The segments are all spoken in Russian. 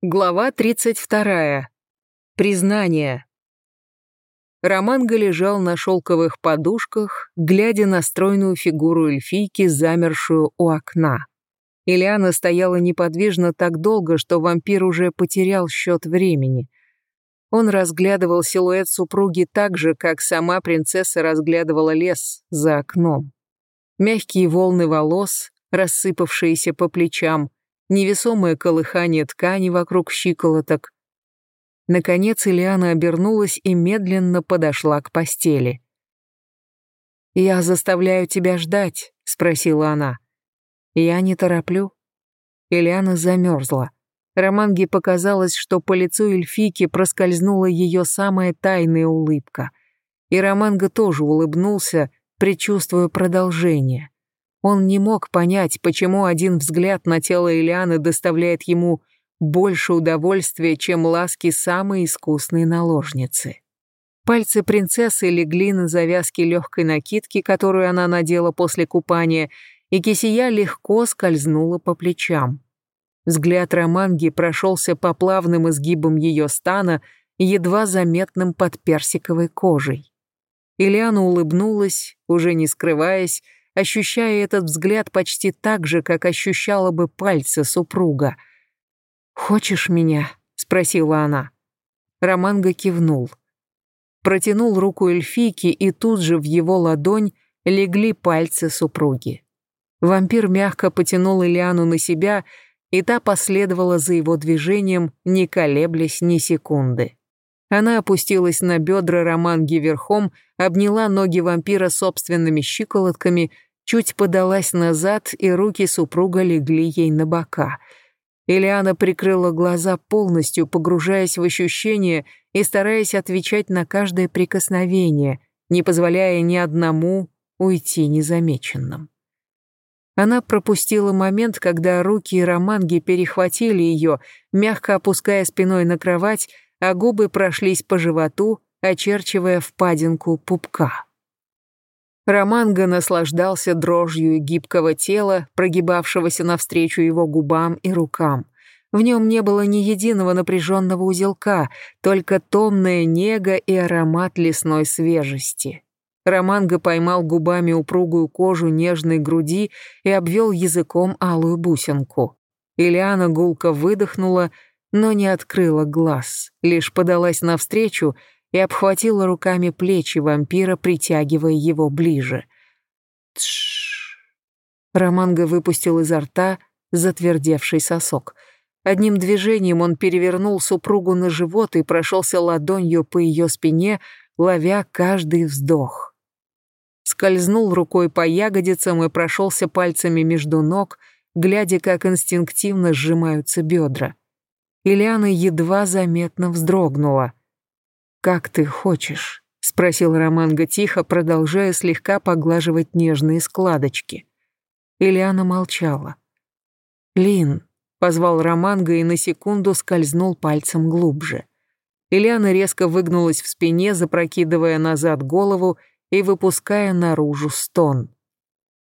Глава 32. Признание. Романго лежал на шелковых подушках, глядя на стройную фигуру эльфийки, замершую у окна. Ильяна стояла неподвижно так долго, что вампир уже потерял счет времени. Он разглядывал силуэт супруги так же, как сама принцесса разглядывала лес за окном. Мягкие волны волос, рассыпавшиеся по плечам, невесомое колыхание ткани вокруг щиколоток. Наконец Ильяна обернулась и медленно подошла к постели. «Я заставляю тебя ждать», — спросила она. «Я не тороплю». Ильяна замерзла. Романге показалось, что по лицу эльфийки проскользнула ее самая тайная улыбка. И Романго тоже улыбнулся, предчувствуя продолжение. Он не мог понять, почему один взгляд на тело Ильяны доставляет ему больше удовольствия, чем ласки самой искусной наложницы. Пальцы принцессы легли на завязки легкой накидки, которую она надела после купания, и кисия легко скользнула по плечам. Взгляд Романги прошелся по плавным изгибам ее стана, едва заметным под персиковой кожей. Ильяна улыбнулась, уже не скрываясь, ощущая этот взгляд почти так же, как ощущала бы пальцы супруга. «Хочешь меня?» — спросила она. Романго кивнул. Протянул руку эльфийки, и тут же в его ладонь легли пальцы супруги. Вампир мягко потянул Ильяну на себя, и та последовала за его движением, не колеблясь ни секунды. Она опустилась на бедра Романги верхом, обняла ноги вампира собственными щиколотками чуть подалась назад, и руки супруга легли ей на бока. Ильяна прикрыла глаза полностью, погружаясь в ощущения и стараясь отвечать на каждое прикосновение, не позволяя ни одному уйти незамеченным. Она пропустила момент, когда руки Романги перехватили ее, мягко опуская спиной на кровать, а губы прошлись по животу, очерчивая впадинку пупка. Романго наслаждался дрожью гибкого тела, прогибавшегося навстречу его губам и рукам. В нем не было ни единого напряженного узелка, только томная нега и аромат лесной свежести. Романго поймал губами упругую кожу нежной груди и обвел языком алую бусинку. Ильяна гулко выдохнула, но не открыла глаз, лишь подалась навстречу и обхватила руками плечи вампира, притягивая его ближе. Тш. Романго выпустил изо рта затвердевший сосок. Одним движением он перевернул супругу на живот и прошелся ладонью по ее спине, ловя каждый вздох. Скользнул рукой по ягодицам и прошелся пальцами между ног, глядя, как инстинктивно сжимаются бедра. Ильяна едва заметно вздрогнула. «Как ты хочешь», — спросил Романго тихо, продолжая слегка поглаживать нежные складочки. Ильяна молчала. «Лин», — позвал Романго и на секунду скользнул пальцем глубже. Ильяна резко выгнулась в спине, запрокидывая назад голову и выпуская наружу стон.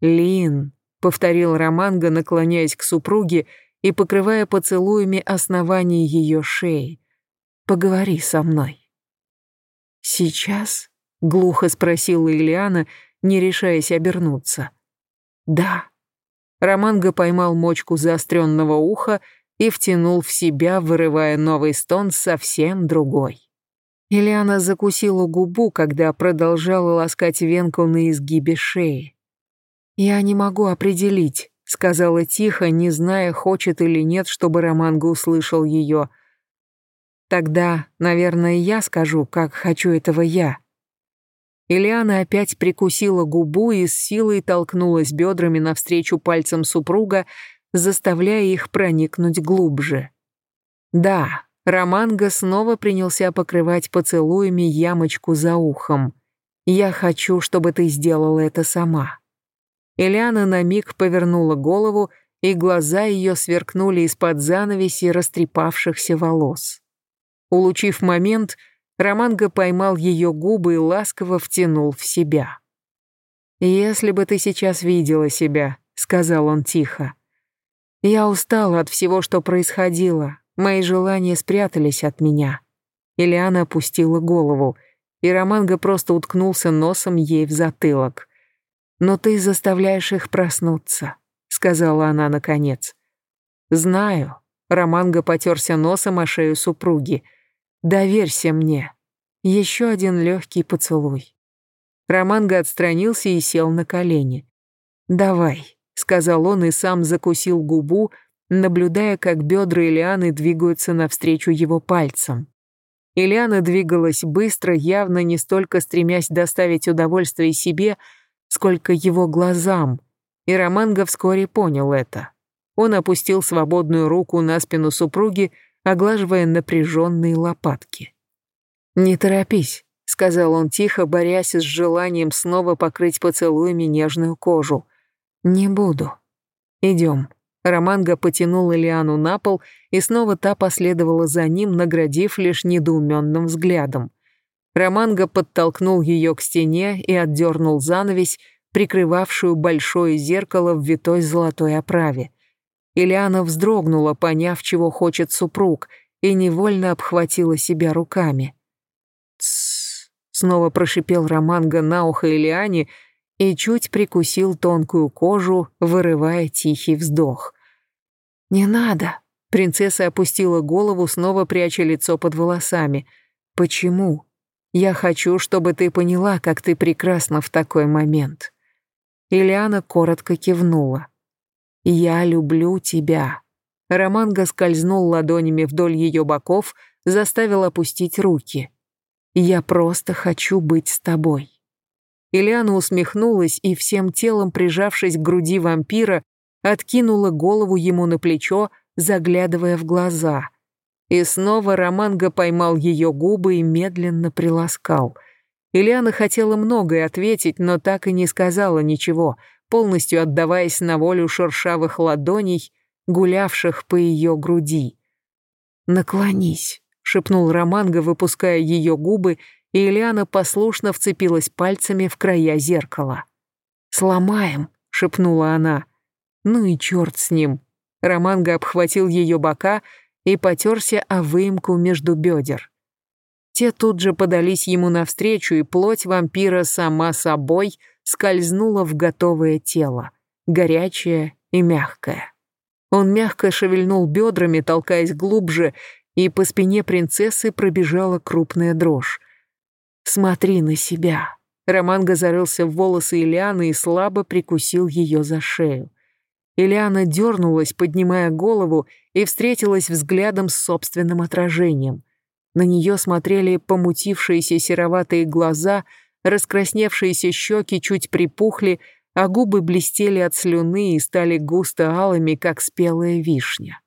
«Лин», — повторил Романго, наклоняясь к супруге и покрывая поцелуями основание ее шеи. «Поговори со мной». «Сейчас?» — глухо спросила Ильяна, не решаясь обернуться. «Да». Романго поймал мочку заостренного уха и втянул в себя, вырывая новый стон совсем другой. Ильяна закусила губу, когда продолжала ласкать венку на изгибе шеи. «Я не могу определить», — сказала тихо, не зная, хочет или нет, чтобы Романго услышал ее. Тогда, наверное, я скажу, как хочу этого я. Ильяна опять прикусила губу и с силой толкнулась бедрами навстречу пальцам супруга, заставляя их проникнуть глубже. Да, Романго снова принялся покрывать поцелуями ямочку за ухом. «Я хочу, чтобы ты сделала это сама». Ильяна на миг повернула голову, и глаза ее сверкнули из-под занавеси растрепавшихся волос. Улучив момент, Романго поймал ее губы и ласково втянул в себя. «Если бы ты сейчас видела себя», — сказал он тихо. «Я устала от всего, что происходило, мои желания спрятались от меня. Ильяна опустила голову, и Романго просто уткнулся носом ей в затылок. «Но ты заставляешь их проснуться», — сказала она наконец. «Знаю», — Романго потерся носом о шею супруги. «Доверься мне». Еще один легкий поцелуй. Романго отстранился и сел на колени. «Давай», — сказал он и сам закусил губу, наблюдая, как бедра Ильяны двигаются навстречу его пальцам. Ильяна двигалась быстро, явно не столько стремясь доставить удовольствие себе, сколько его глазам, и Романго вскоре понял это. Он опустил свободную руку на спину супруги, оглаживая напряженные лопатки. «Не торопись», — сказал он тихо, борясь с желанием снова покрыть поцелуями нежную кожу. «Не буду. Идем». Романго потянул Элиану на пол, и снова та последовала за ним, наградив лишь недоуменным взглядом. Романго подтолкнул ее к стене и отдернул занавесь, прикрывавшую большое зеркало в витой золотой оправе. Ильяна вздрогнула, поняв, чего хочет супруг, и невольно обхватила себя руками. «Тссс», — снова прошипел Романго на ухо Ильяне и чуть прикусил тонкую кожу, вырывая тихий вздох. «Не надо», — принцесса опустила голову, снова пряча лицо под волосами. «Почему?» Я хочу, чтобы ты поняла, как ты прекрасна в такой момент». Ильяна коротко кивнула. «Я люблю тебя». Романго скользнул ладонями вдоль ее боков, заставил опустить руки. «Я просто хочу быть с тобой». Ильяна усмехнулась и всем телом, прижавшись к груди вампира, откинула голову ему на плечо, заглядывая в глаза — и снова Романго поймал ее губы и медленно приласкал. Ильяна хотела многое ответить, но так и не сказала ничего, полностью отдаваясь на волю шершавых ладоней, гулявших по ее груди. «Наклонись», — шепнул Романго, выпуская ее губы, и Ильяна послушно вцепилась пальцами в края зеркала. «Сломаем», — шепнула она. «Ну и черт с ним». Романго обхватил ее бока, — и потерся о выемку между бедер. Те тут же подались ему навстречу, и плоть вампира сама собой скользнула в готовое тело, горячее и мягкое. Он мягко шевельнул бедрами, толкаясь глубже, и по спине принцессы пробежала крупная дрожь. «Смотри на себя». Романго зарылся в волосы Ильяны и слабо прикусил ее за шею. Ильяна дернулась, поднимая голову, и встретилась взглядом с собственным отражением. На нее смотрели помутившиеся сероватые глаза, раскрасневшиеся щеки чуть припухли, а губы блестели от слюны и стали густо алыми, как спелая вишня.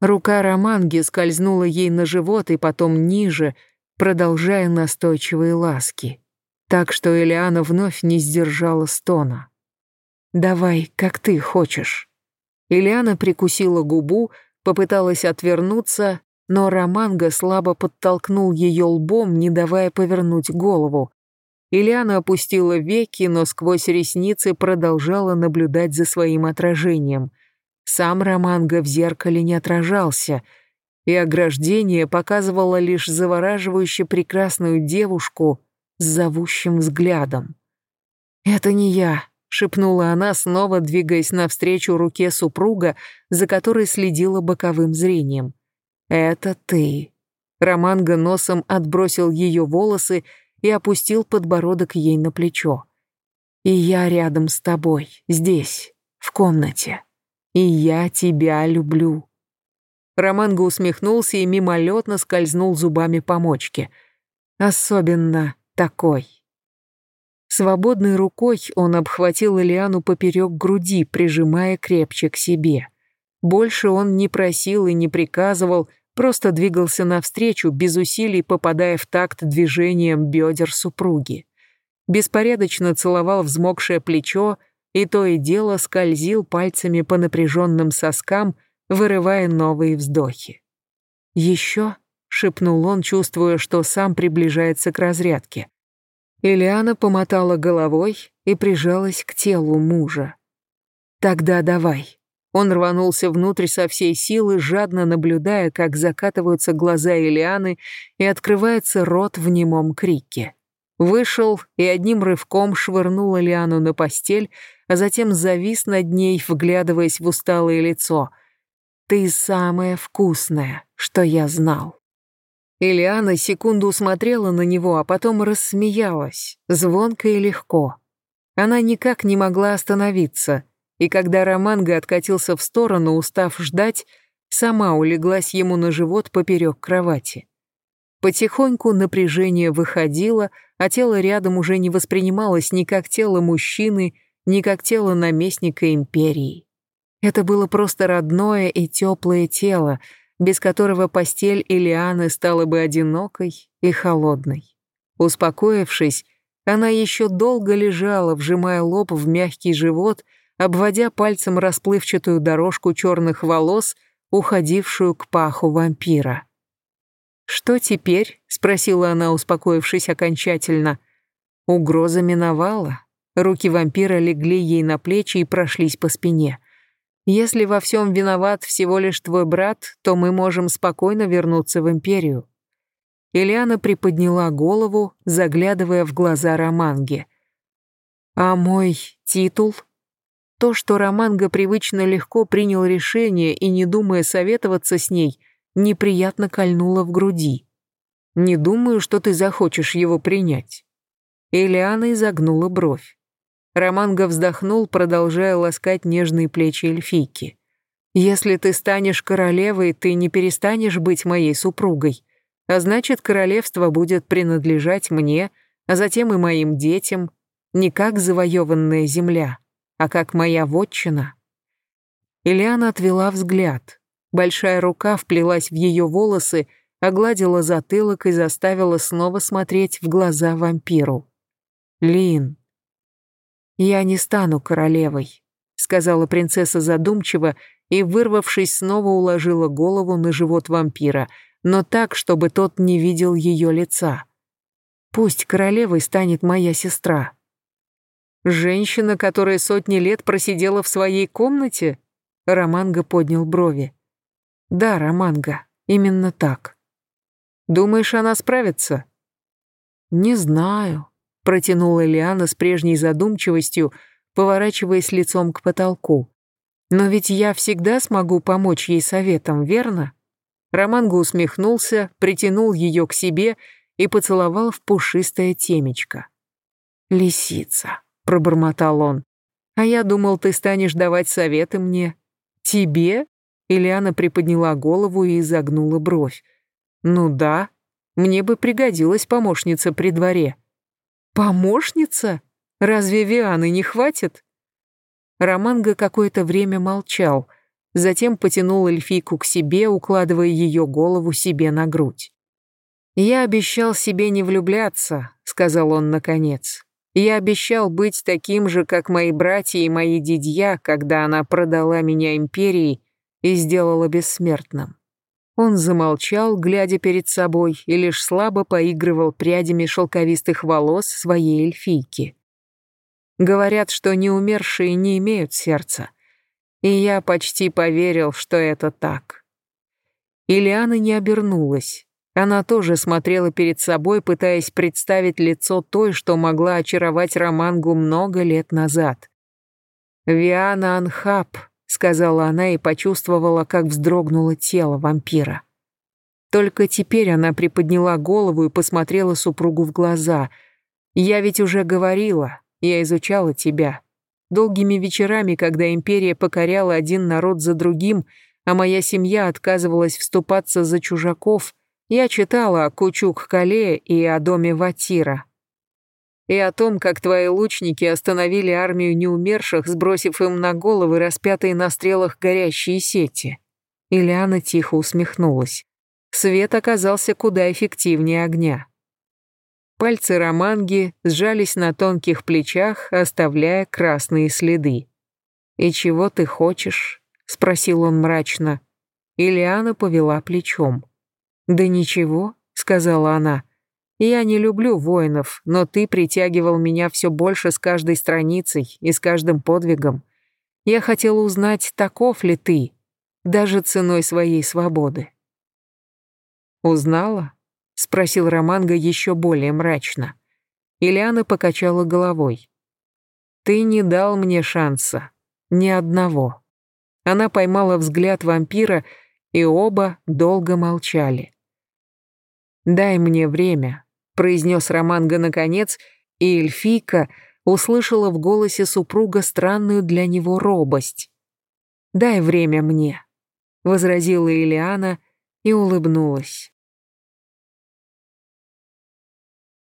Рука Романги скользнула ей на живот и потом ниже, продолжая настойчивые ласки. Так что Элиана вновь не сдержала стона. «Давай, как ты хочешь». Ильяна прикусила губу, попыталась отвернуться, но Романго слабо подтолкнул ее лбом, не давая повернуть голову. Ильяна опустила веки, но сквозь ресницы продолжала наблюдать за своим отражением. Сам Романго в зеркале не отражался, и ограждение показывало лишь завораживающе прекрасную девушку с зовущим взглядом. «Это не я», — шепнула она, снова двигаясь навстречу руке супруга, за которой следила боковым зрением. «Это ты». Романго носом отбросил ее волосы и опустил подбородок ей на плечо. «И я рядом с тобой, здесь, в комнате. И я тебя люблю». Романго усмехнулся и мимолетно скользнул зубами по мочке. «Особенно такой». Свободной рукой он обхватил Элиану поперек груди, прижимая крепче к себе. Больше он не просил и не приказывал, просто двигался навстречу, без усилий попадая в такт движением бедер супруги. Беспорядочно целовал взмокшее плечо, и то и дело скользил пальцами по напряженным соскам, вырывая новые вздохи. «Еще?» — шепнул он, чувствуя, что сам приближается к разрядке. Ильяна помотала головой и прижалась к телу мужа. «Тогда давай». Он рванулся внутрь со всей силы, жадно наблюдая, как закатываются глаза Элианы и открывается рот в немом крике. Вышел и одним рывком швырнул Элиану на постель, а затем завис над ней, вглядываясь в усталое лицо. «Ты самая вкусная, что я знал». Ильяна секунду смотрела на него, а потом рассмеялась, звонко и легко. Она никак не могла остановиться, и когда Романго откатился в сторону, устав ждать, сама улеглась ему на живот поперек кровати. Потихоньку напряжение выходило, а тело рядом уже не воспринималось ни как тело мужчины, ни как тело наместника империи. Это было просто родное и теплое тело, без которого постель Илианы стала бы одинокой и холодной. Успокоившись, она еще долго лежала, вжимая лоб в мягкий живот, обводя пальцем расплывчатую дорожку черных волос, уходившую к паху вампира. «Что теперь?» — спросила она, успокоившись окончательно. Угроза миновала. Руки вампира легли ей на плечи и прошлись по спине. Если во всем виноват всего лишь твой брат, то мы можем спокойно вернуться в Империю». Ильяна приподняла голову, заглядывая в глаза Романге. «А мой титул?» То, что Романга привычно легко принял решение и, не думая советоваться с ней, неприятно кольнуло в груди. «Не думаю, что ты захочешь его принять». Ильяна изогнула бровь. Романго вздохнул, продолжая ласкать нежные плечи эльфийки. «Если ты станешь королевой, ты не перестанешь быть моей супругой, а значит, королевство будет принадлежать мне, а затем и моим детям, не как завоеванная земля, а как моя вотчина». Ильяна отвела взгляд. Большая рука вплелась в ее волосы, огладила затылок и заставила снова смотреть в глаза вампиру. «Лин, «Я не стану королевой», — сказала принцесса задумчиво и, вырвавшись, снова уложила голову на живот вампира, но так, чтобы тот не видел ее лица. «Пусть королевой станет моя сестра». «Женщина, которая сотни лет просидела в своей комнате?» Романго поднял брови. «Да, Романго, именно так». «Думаешь, она справится?» «Не знаю», протянула Лиана с прежней задумчивостью, поворачиваясь лицом к потолку. «Но ведь я всегда смогу помочь ей советом, верно?» Романго усмехнулся, притянул ее к себе и поцеловал в пушистое темечко. «Лисица», — пробормотал он, — «а я думал, ты станешь давать советы мне». «Тебе?» — Ильяна приподняла голову и изогнула бровь. «Ну да, мне бы пригодилась помощница при дворе». «Помощница? Разве Вианы не хватит?» Романго какое-то время молчал, затем потянул эльфийку к себе, укладывая ее голову себе на грудь. «Я обещал себе не влюбляться», — сказал он наконец. «Я обещал быть таким же, как мои братья и мои дядья, когда она продала меня империи и сделала бессмертным. Он замолчал, глядя перед собой, и лишь слабо поигрывал прядями шелковистых волос своей эльфийки. Говорят, что неумершие не имеют сердца. И я почти поверил, что это так. Ильяна не обернулась. Она тоже смотрела перед собой, пытаясь представить лицо той, что могла очаровать Романгу много лет назад. Виана Анхаб, сказала она и почувствовала, как вздрогнуло тело вампира. Только теперь она приподняла голову и посмотрела супругу в глаза. «Я ведь уже говорила, я изучала тебя. Долгими вечерами, когда империя покоряла один народ за другим, а моя семья отказывалась вступаться за чужаков, я читала о Кучук-Кале и о доме Ватира и о том, как твои лучники остановили армию неумерших, сбросив им на головы распятые на стрелах горящие сети. Ильяна тихо усмехнулась. Свет оказался куда эффективнее огня. Пальцы Романги сжались на тонких плечах, оставляя красные следы. «И чего ты хочешь?» — спросил он мрачно. Ильяна повела плечом. «Да ничего», — сказала она. Я не люблю воинов, но ты притягивал меня все больше с каждой страницей и с каждым подвигом. Я хотела узнать, таков ли ты, даже ценой своей свободы. «Узнала?» — спросил Романго еще более мрачно. Ильяна покачала головой. «Ты не дал мне шанса. Ни одного». Она поймала взгляд вампира, и оба долго молчали. «Дай мне время», — произнес Романго наконец, и эльфийка услышала в голосе супруга странную для него робость. «Дай время мне», — возразила Илиана и улыбнулась.